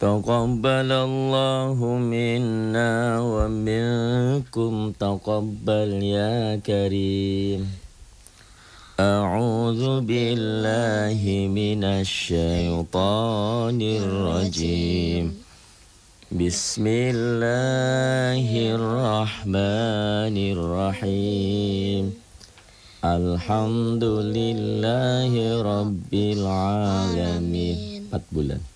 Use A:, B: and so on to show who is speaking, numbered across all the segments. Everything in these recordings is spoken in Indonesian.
A: تقبل الله منا ومنكم تقبل يا كريم. أعوذ بالله من الشيطان الرجيم. بسم الله الرحمن الرحيم. الحمد لله رب العالمين. empat bulan.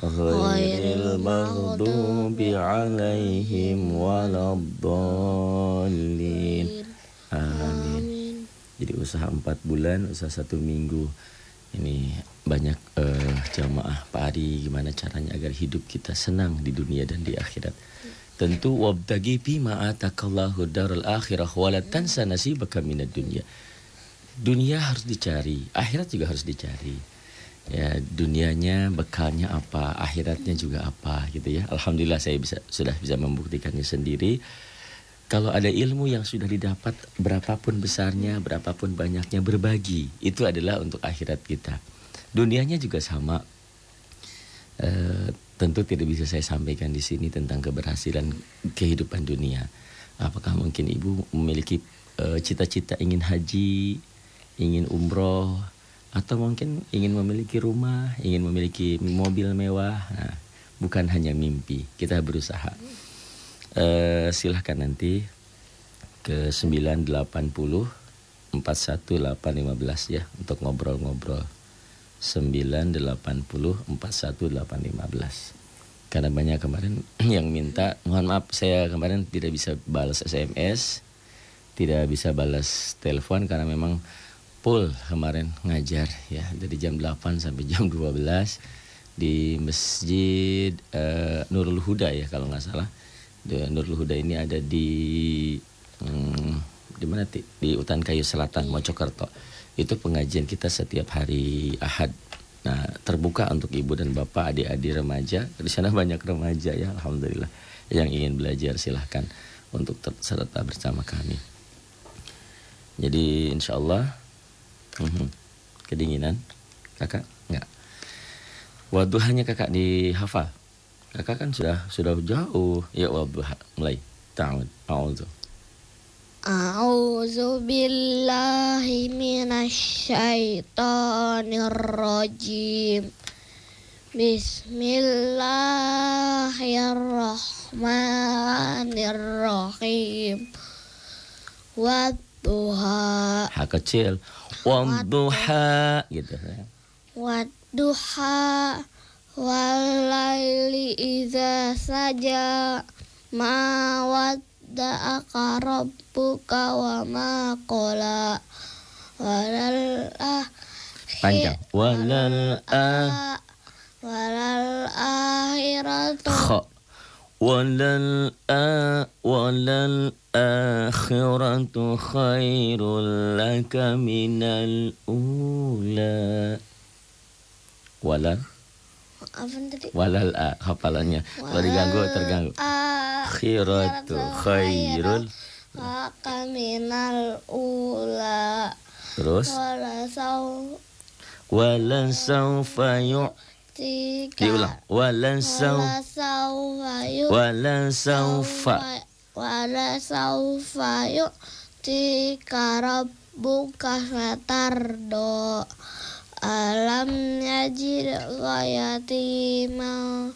A: غير المغضوب عليهم ولا الضالين Amin. Jadi usaha empat bulan, usaha satu minggu. Ini banyak uh, jamaah Pak Ari gimana caranya agar hidup kita senang di dunia dan di akhirat. Tentu wabtagi fi ma atakallahu darul akhirah wa la tansa nasibaka minad dunya. Dunia harus dicari, akhirat juga harus dicari ya dunianya bekalnya apa akhiratnya juga apa gitu ya. Alhamdulillah saya bisa sudah bisa membuktikannya sendiri. Kalau ada ilmu yang sudah didapat berapapun besarnya berapapun banyaknya berbagi. Itu adalah untuk akhirat kita. Dunianya juga sama. E, tentu tidak bisa saya sampaikan di sini tentang keberhasilan kehidupan dunia. Apakah mungkin ibu memiliki eh, cita-cita e, ingin haji ingin umroh atau mungkin ingin memiliki rumah, ingin memiliki mobil mewah. Nah, bukan hanya mimpi, kita berusaha. Uh, silahkan nanti ke 980 41815 ya untuk ngobrol-ngobrol. 980 41815. Karena banyak kemarin yang minta, mohon maaf saya kemarin tidak bisa balas SMS, tidak bisa balas telepon karena memang full kemarin ngajar ya dari jam 8 sampai jam 12 di Masjid uh, Nurul Huda ya kalau nggak salah. di Nurul Huda ini ada di hmm, di mana di Utan Kayu Selatan Mojokerto. Itu pengajian kita setiap hari Ahad. Nah, terbuka untuk ibu dan bapak, adik-adik remaja. Di sana banyak remaja ya, alhamdulillah. Yang ingin belajar silahkan untuk serta bersama kami. Jadi insya Allah Mhm. Kedinginan? Kakak enggak. Waduhanya kakak dihafal. Kakak kan sudah sudah jauh. Ya waduha mulai. Ta'ud. A'udzu.
B: A'udzu billahi minasyaitonir rajim. Bismillahirrahmanirrahim. Wadduha.
A: Ha kecil. Wadduha gitu.
B: Wadduha walaili idza saja ma wadda'aka rabbuka wa ma qala. Walal ah
A: panjang. Walal ah
B: walal akhiratu
A: walal a walal akhiratu khairul laka minal ula walal
B: apa tadi
A: walal a hafalannya. Kalau diganggu terganggu. akhiratu khairul
B: laka minal ula
A: terus?
B: Wala sau
A: wala saufa yu'ti
B: Tiga.
A: Diulang. Walan sau
B: wala saufa yuk buka fatar do alam yajid yatiman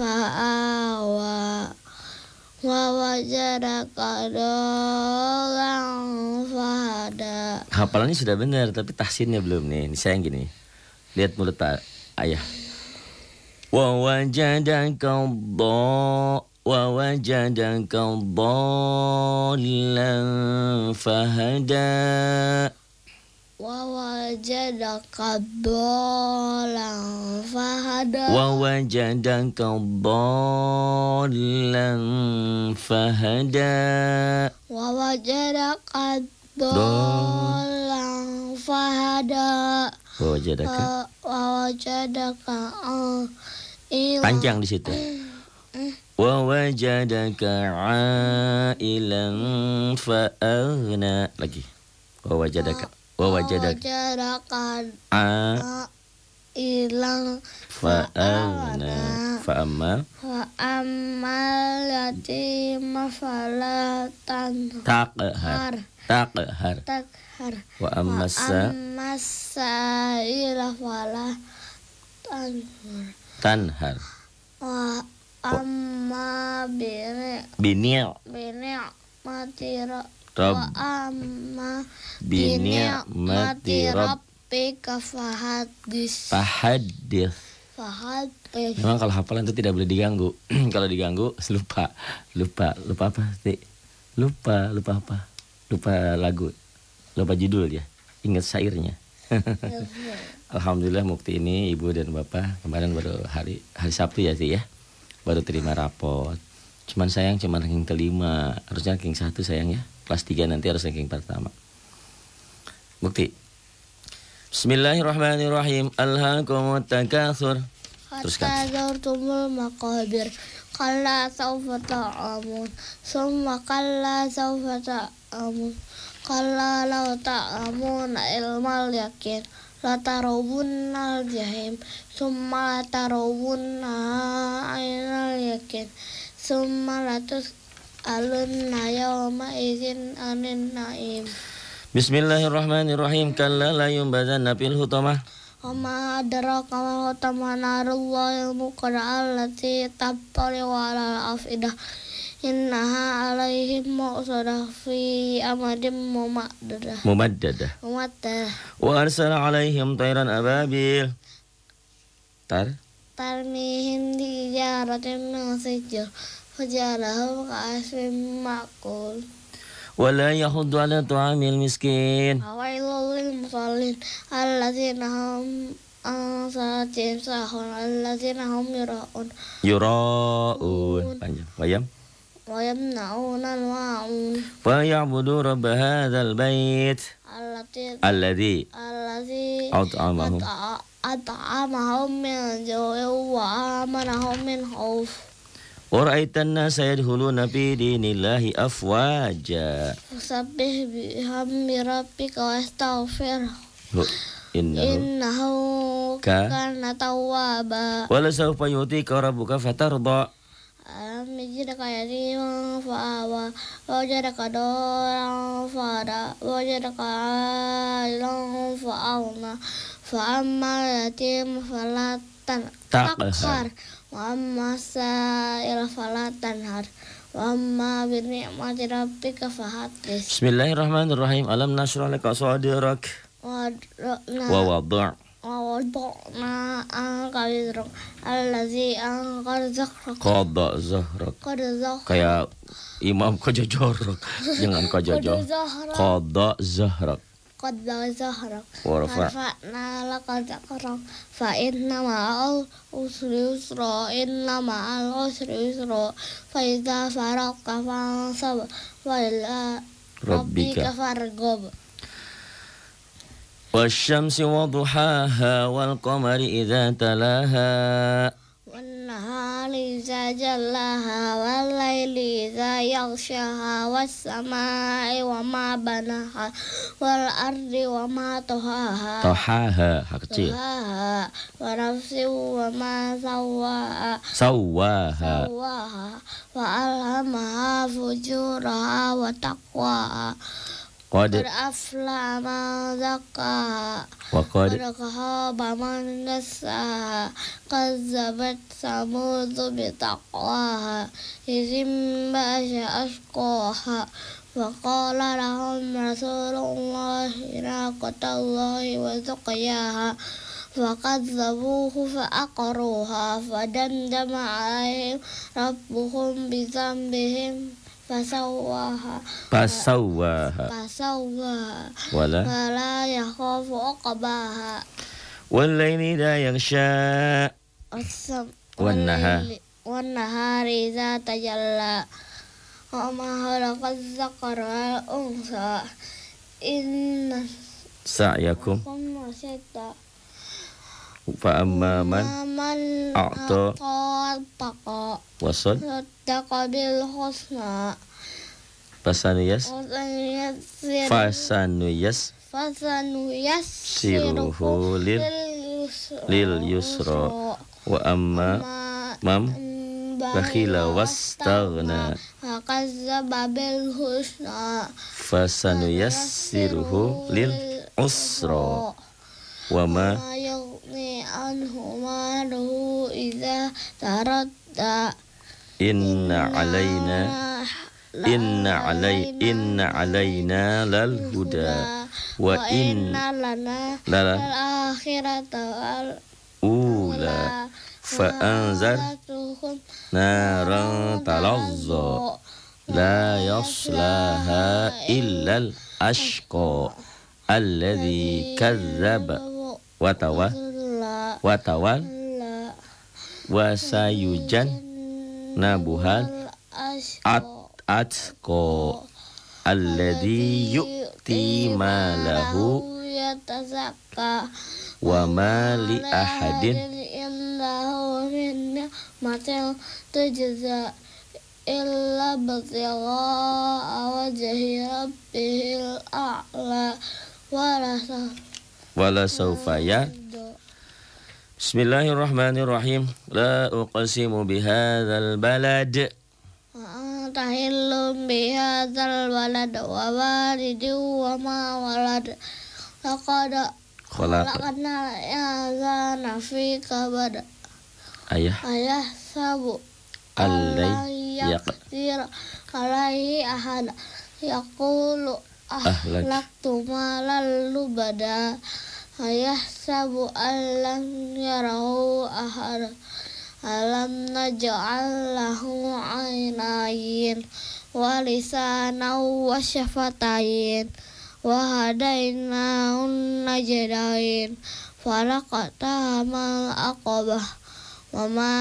B: fa'awa. Wa wajadaka dolang fahada.
A: Hafalannya sudah benar tapi tahsinnya belum nih. Ini yang gini. Lihat mulut ayah. Wa wajadaka ووجدك ضالا فهدى
B: wawajadaka dolan fahada
A: ووجدك ضالا فهدى
B: wawajadaka dolan fahada
A: ووجدك
B: Wa- wawajadaka uh, ilang
A: panjang di situ ووجدك عائلا فأغنى lagi ووجدك ووجدك
B: wawajadaka
A: ع
B: ilang
A: فأغنى فأما
B: wa amal yatima fala tanhar
A: تقهر تقهر
B: takhar
A: وأما السا
B: amma sa'ila fala tanhar
A: تنهر
B: wa Amma bini.
A: Bini.
B: Bini mati Rob. Amma
A: bini mati
B: Rob. Pika fahadis.
A: Fahadis.
B: Fahadis.
A: Memang kalau hafalan itu tidak boleh diganggu. kalau diganggu lupa, lupa, lupa apa sih? Lupa, lupa apa? Lupa lagu, lupa judul ya. Ingat syairnya. Iya, iya. Alhamdulillah mukti ini ibu dan bapak kemarin baru hari hari Sabtu ya sih ya baru terima rapot. Cuman sayang cuman ranking kelima, harusnya ranking satu sayang ya. Kelas tiga nanti harus ranking pertama. Bukti. Bismillahirrahmanirrahim. Alhaakumut takatsur. Teruskan.
B: Hatta zaurtumul maqabir Kalla sawfa ta'amun Summa kalla sawfa ta'amun Kalla law ta'amun ilmal yakin latarawunnal jahim summa latarawunna ainal yakin. Summa latus alunna yawma izin anin naim.
A: Bismillahirrahmanirrahim. Kalla la yumbadanna fil hutamah
B: Oma adraka ma hutamah narullahi muqra'al lati tabbali wa al-afidah إنها عليهم مؤصدة في أمد ممددة
A: Mumaddadah.
B: ممددة
A: Wa arsala alaihim tayran ababil. Tar.
B: ترميهم بحجارة من سجر فجعلهم كعصف مأكول
A: Wala yahuddu ala tu'amil miskin.
B: فويل للمصلين الذين هم عن صلاتهم ساهون الذين هم يراءون
A: Yura'un. Panjang. Wayam.
B: ويمنعون الماعون
A: Fayabudu rabb hadzal bait.
B: التي
A: Alladhi
B: الذي
A: at'amahum.
B: أطع- أطعمهم من جوع وآمنهم من خوف
A: Wa ra'aitan nasa yadkhuluna fi dinillahi afwaja.
B: فسبح بحمد ربك واستغفره
A: Hu- Innahu.
B: إنه
A: Ka-
B: كان توابا
A: Wala sawfa yutika rabbuka fatarda.
B: ألم يجدك يتيما فآوى ووجدك دورا فهدى ووجدك عائلا فأغنى فأما اليتيم فلا تن-
A: تقهر.
B: تقهر وأما السائل فلا تنهر وأما بنعمة ربك فحدث
A: Bismillahirrahmanirrahim. Alam nashrah laka sadrak
B: ووضعنا
A: wa wada'
B: ووضعنا عنك وزرك الذي أنقذ ظهرك
A: qada zahrak.
B: قد ظهر
A: Kayak Imam Qada Jorok. Jangan Qada
B: قد
A: Jorok.
B: ظهر
A: Qada zahrak.
B: قد ظهرك
A: ورفع
B: ورفعنا لك ذكرك فإن مع العسر يسرا إن مع العسر يسرا فإذا فرغت فانصب وإلى ربك
A: ربك
B: فارغب
A: والشمس وضحاها والقمر إذا تلاها.
B: والنهار إذا جلاها والليل إذا يغشاها والسماء وما بناها والأرض وما طهاها.
A: طحاها
B: طهاها. ونفس وما سواها.
A: سواها.
B: سواها. فألهمها فجورها وتقواها. قد أفلح من زكاها
A: وقد
B: قد خاب من دساها كذبت ثمود بتقواها إذ انبعث أشقاها وقال لهم رسول الله ناقة الله وسقياها فكذبوه فأقروها فدمدم عليهم ربهم بذنبهم. فسواها
A: فسواها
B: فسواها
A: ولا
B: ولا يخاف عقباها
A: والليل إذا يغشى
B: والسم
A: والنهار.
B: والليل- والنهار إذا تجلى وما خلق الذكر والأنثى إن
A: سعيكم
B: كنا شتى
A: فأما من
B: taqadil
A: husna
B: Fasanuyas?
A: Fasanuyas.
B: Fasanuyas? Siruhu
A: lil
B: Lil
A: yusra
B: Wa
A: amma Mam Bakhila wastagna. Fakazzaba babil husna
B: Fasanuyas Siruhu
A: lil usra Wa
B: ma Yugni anhu maluhu Iza taradda.
A: إن علينا إن علي إن علينا للهدى وإن
B: لنا الآخرة
A: أولى فأنذر
B: فأنذرتكم
A: نارا تلظى لا يصلاها إلا الأشقى الذي كذب nabuhal at-atsko alladhi yu'ti malahu yatazakka wa ma
B: li
A: ahadin. Innahu
B: min ni'matin tajza illa btigha'a wajhi rabbihil a'la. Wa la
A: sawfa ya- Bismillahirrahmanirrahim. La uqsimu bihadzal balad.
B: Tahillum bihadzal balad wa walidin wa ma walad.
A: Laqad
B: khalaqna insana fi kabad.
A: Ayah. Ayah
B: sabu. Alai yaqdir alaihi ahad.
A: Yaqulu
B: ahlaktu malal lubada. أيحسب أن لم يره أحد ألم نجعل له عينين ولسانا وشفتين وهديناه النجدين فلقتهم العقبة وما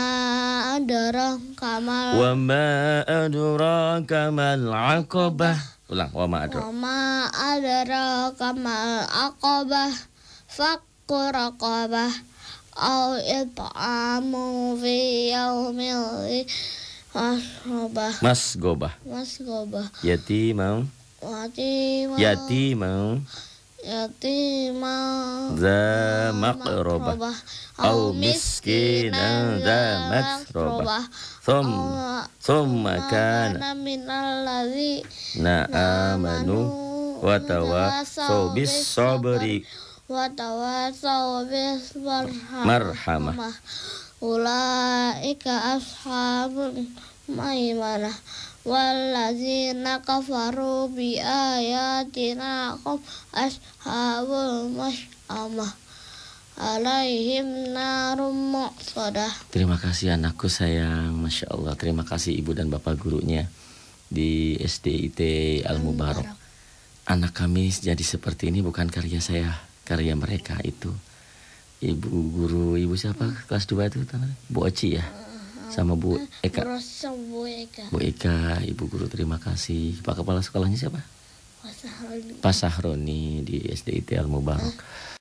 B: أدراك ما
A: Wa ma adraka mal aqabah Ulang Wa ma adraka
B: وما أدراك ما العقبة فك رقبة أو إطعام في يوم ذي مسغبة
A: Mas gobah
B: مسغبة
A: Yatimau
B: يتيما
A: Yatimau
B: يتيما
A: Za maqrabah
B: أو
A: أو مسكينا ذا متربة ثم ثم كان
B: من الذي
A: آمنوا وتواصوا بالصبر
B: وتواصوا بالمرحمة
A: مرحمة.
B: أولئك أصحاب الميمنة والذين كفروا بآياتنا هم أصحاب المشأمة عليهم نار مؤصدة
A: Terima kasih anakku sayang Masya Allah Terima kasih ibu dan bapak gurunya Di SDIT Al Mubarak Anak kami jadi seperti ini bukan karya saya Karya mereka itu. Ibu guru, ibu siapa? Kelas 2 itu tangan? Bu Oci ya? Sama Bu Eka.
B: Terus sembuhkan
A: Bu Eka, ibu guru terima kasih. Pak kepala sekolahnya siapa? Pak Sahroni. Di SDIT Al Mubarak